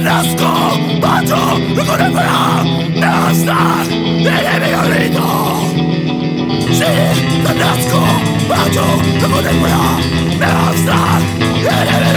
Renazco, pato, conectará Nazar, enemigo grito Sí, renazco, pato, conectará Nazar, enemigo